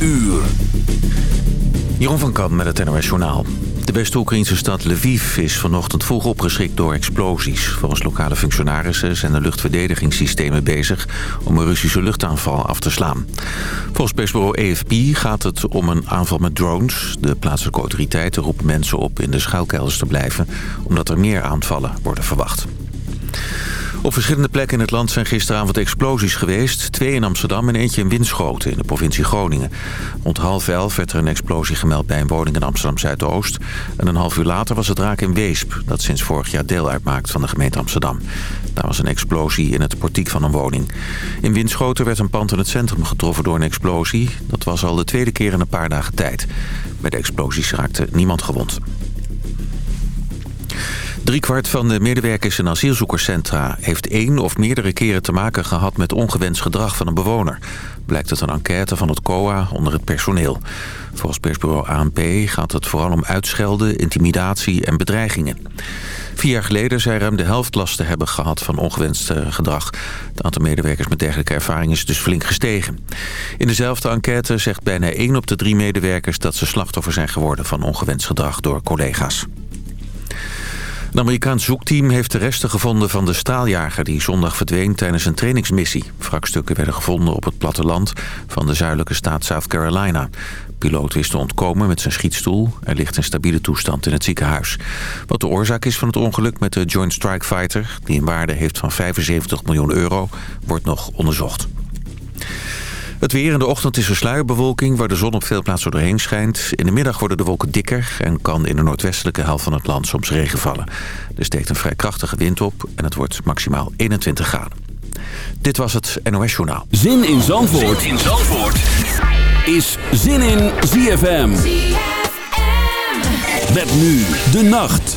uur. Jeroen van Kamp met het NOS Journaal. De West-Oekraïnse stad Lviv is vanochtend vroeg opgeschrikt door explosies. Volgens lokale functionarissen zijn de luchtverdedigingssystemen bezig... om een Russische luchtaanval af te slaan. Volgens persbureau AFP gaat het om een aanval met drones. De plaatselijke autoriteiten roepen mensen op in de schuilkelders te blijven... omdat er meer aanvallen worden verwacht. Op verschillende plekken in het land zijn gisteravond explosies geweest. Twee in Amsterdam en eentje in Winschoten in de provincie Groningen. Rond half elf werd er een explosie gemeld bij een woning in Amsterdam-Zuidoost. En een half uur later was het raak in Weesp... dat sinds vorig jaar deel uitmaakt van de gemeente Amsterdam. Daar was een explosie in het portiek van een woning. In Winschoten werd een pand in het centrum getroffen door een explosie. Dat was al de tweede keer in een paar dagen tijd. Bij de explosies raakte niemand gewond. Driekwart van de medewerkers in asielzoekerscentra... heeft één of meerdere keren te maken gehad met ongewenst gedrag van een bewoner. Blijkt uit een enquête van het COA onder het personeel. Volgens persbureau ANP gaat het vooral om uitschelden, intimidatie en bedreigingen. Vier jaar geleden zei ruim de helft last te hebben gehad van ongewenst gedrag. Het aantal medewerkers met dergelijke ervaring is dus flink gestegen. In dezelfde enquête zegt bijna één op de drie medewerkers... dat ze slachtoffer zijn geworden van ongewenst gedrag door collega's. Een Amerikaans zoekteam heeft de resten gevonden van de straaljager... die zondag verdween tijdens een trainingsmissie. Wrakstukken werden gevonden op het platteland van de zuidelijke staat South Carolina. De piloot wist te ontkomen met zijn schietstoel. Er ligt in stabiele toestand in het ziekenhuis. Wat de oorzaak is van het ongeluk met de Joint Strike Fighter... die een waarde heeft van 75 miljoen euro, wordt nog onderzocht. Het weer in de ochtend is er sluierbewolking waar de zon op veel plaatsen doorheen schijnt. In de middag worden de wolken dikker en kan in de noordwestelijke helft van het land soms regen vallen. Er steekt een vrij krachtige wind op en het wordt maximaal 21 graden. Dit was het NOS Journaal. Zin in Zandvoort, zin in Zandvoort. is Zin in ZFM. ZFM. Met nu de nacht.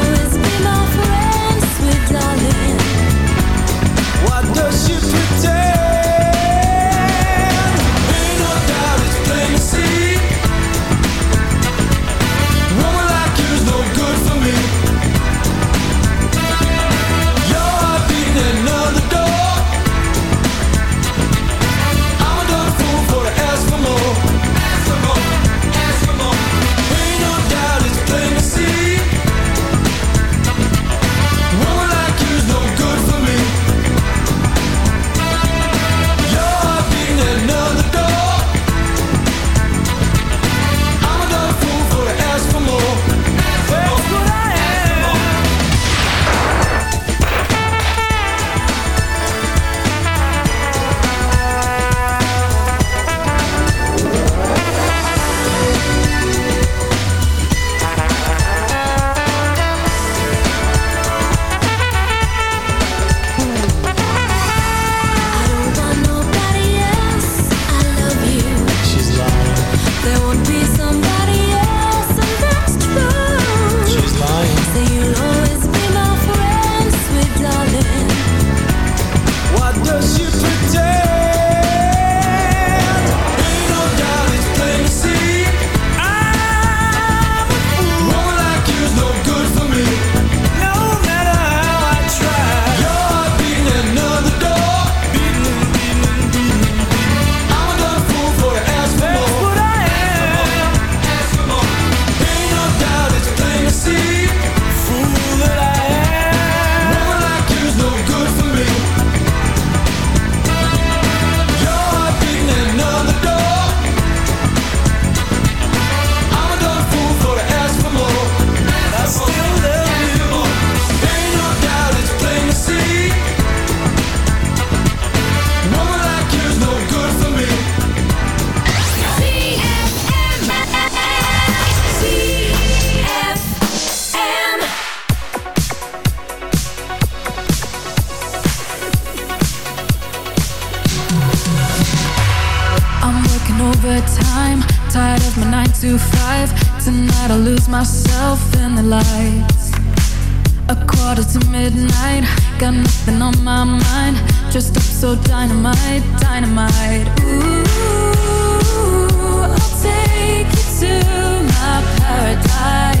myself in the lights. A quarter to midnight Got nothing on my mind. Dressed up so dynamite, dynamite. Ooh, I'll take you to my paradise.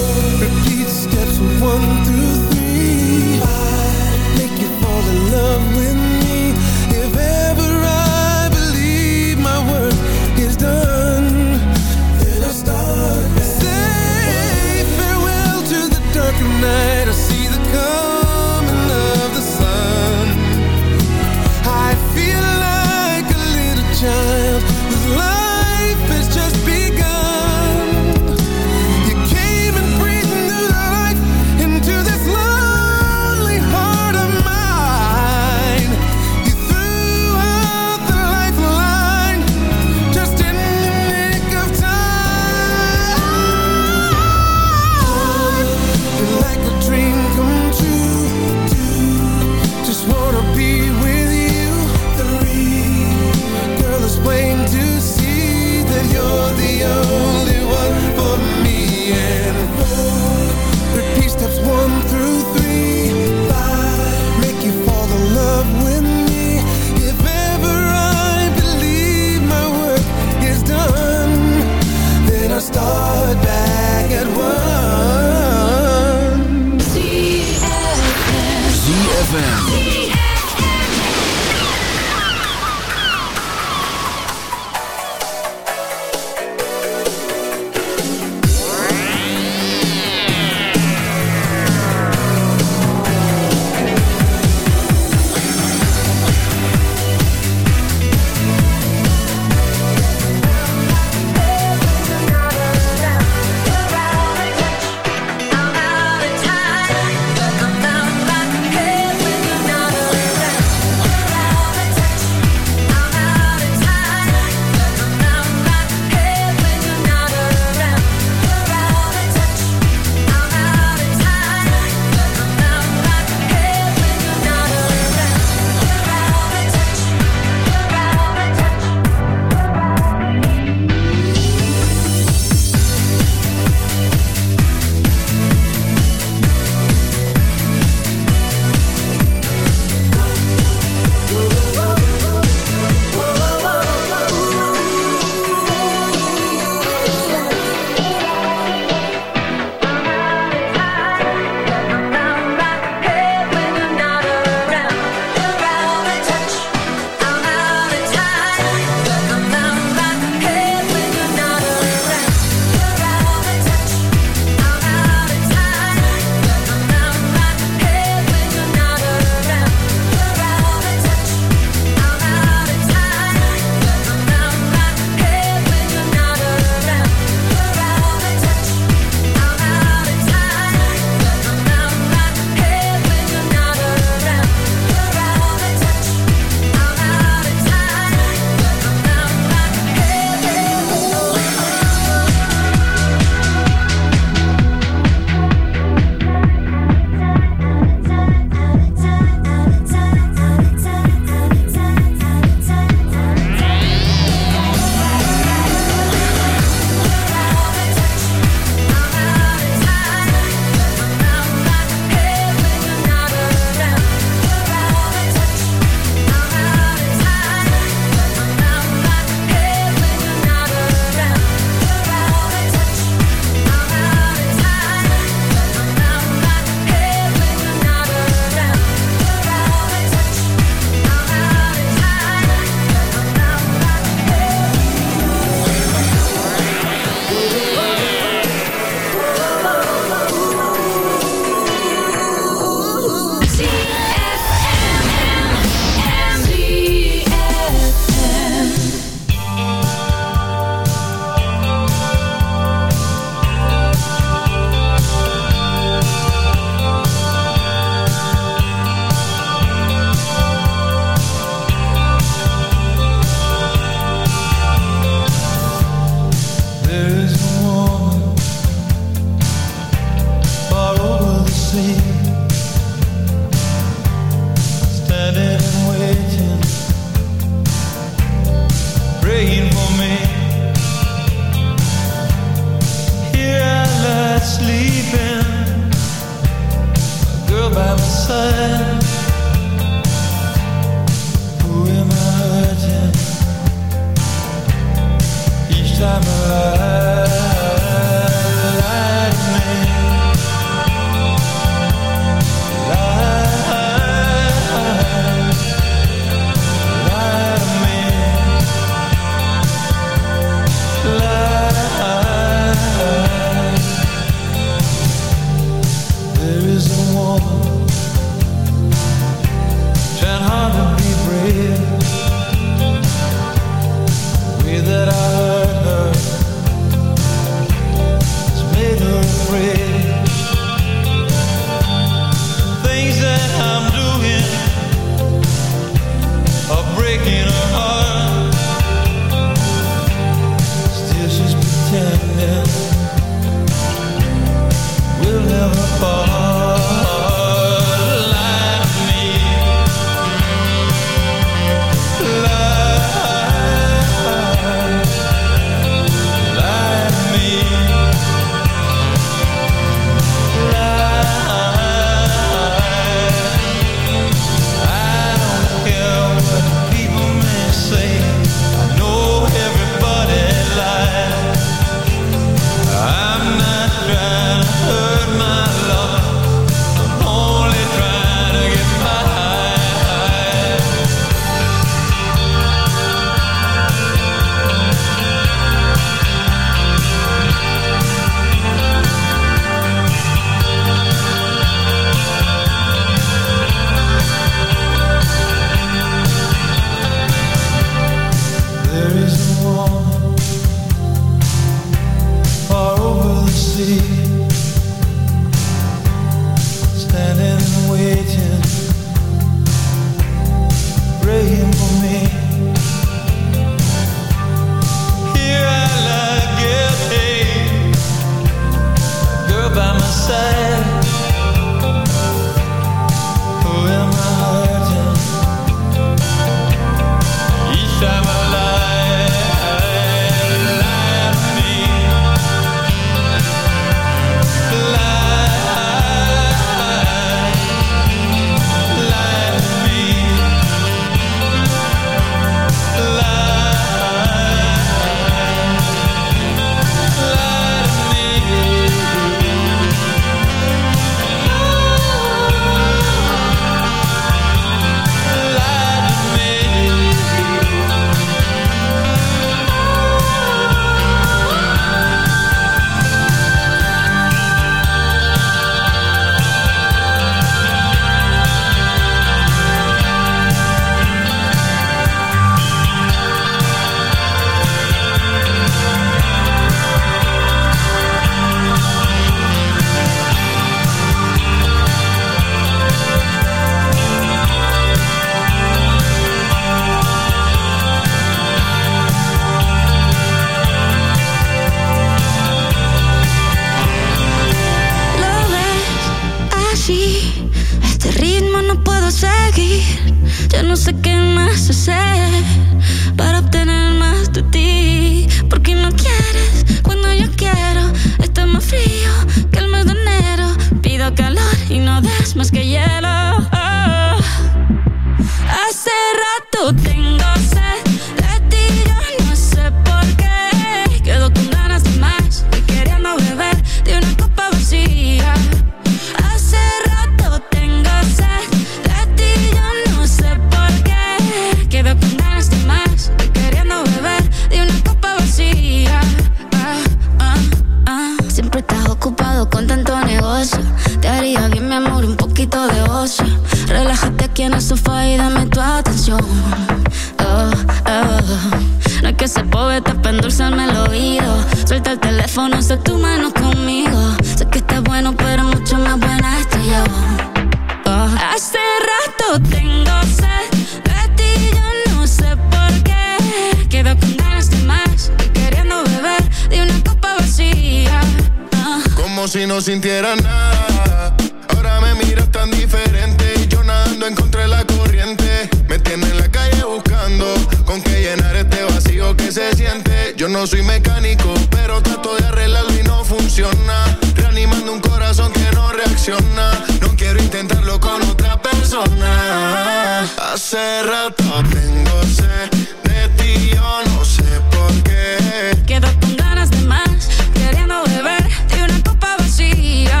corazón que no reacciona. No quiero intentarlo con otra persona. Hace rato tengo sed de ti, yo no sé por qué. Quedo con ganas de más, queriendo beber de una copa vacía.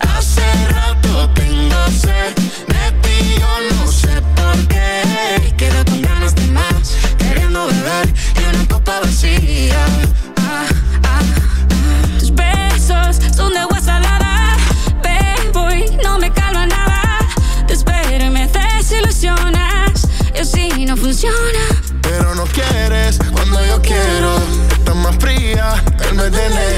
Hace rato tengo sed de ti, yo no sé por qué. Quedo con ganas de más, queriendo beber de una copa vacía. Pero no quieres cuando yo quiero. Estás más fría, el mes de enero.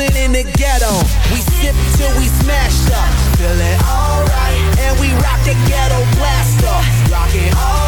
bouncing in the ghetto. We sip till we smashed up, feeling alright, and we rock the ghetto blaster, rocking all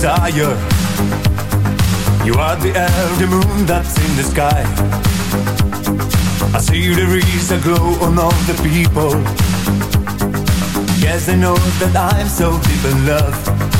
desire. You are the air, the moon that's in the sky. I see there is a glow on all the people. Yes, I know that I'm so deep in love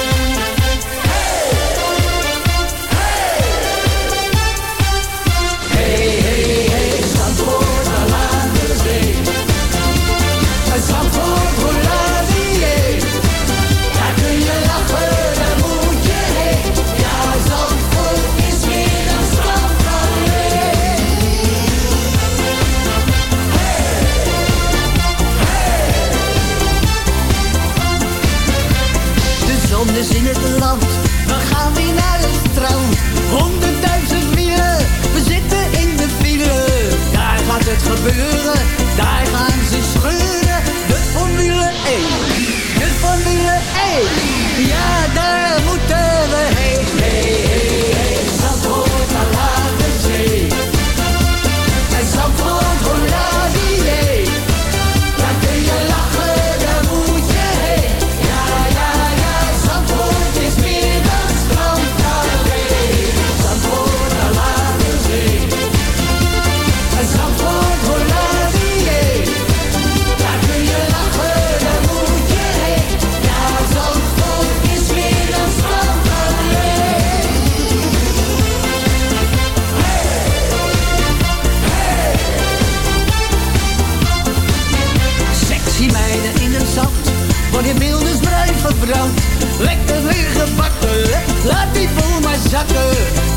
je wilde bruin verbrand. Lekker gebakken, laat die boel maar zakken.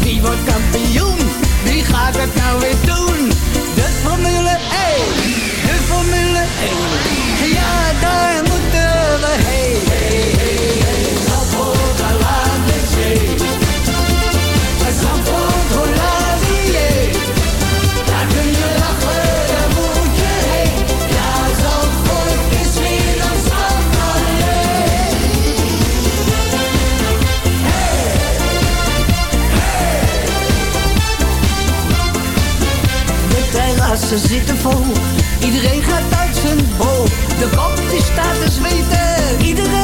Wie wordt kampioen? Wie gaat het nou weer doen? De Formule 1, de Formule 1. Ja, daar ze zitten vol. Iedereen gaat uit zijn bol. De kop die staat te zweten. Iedereen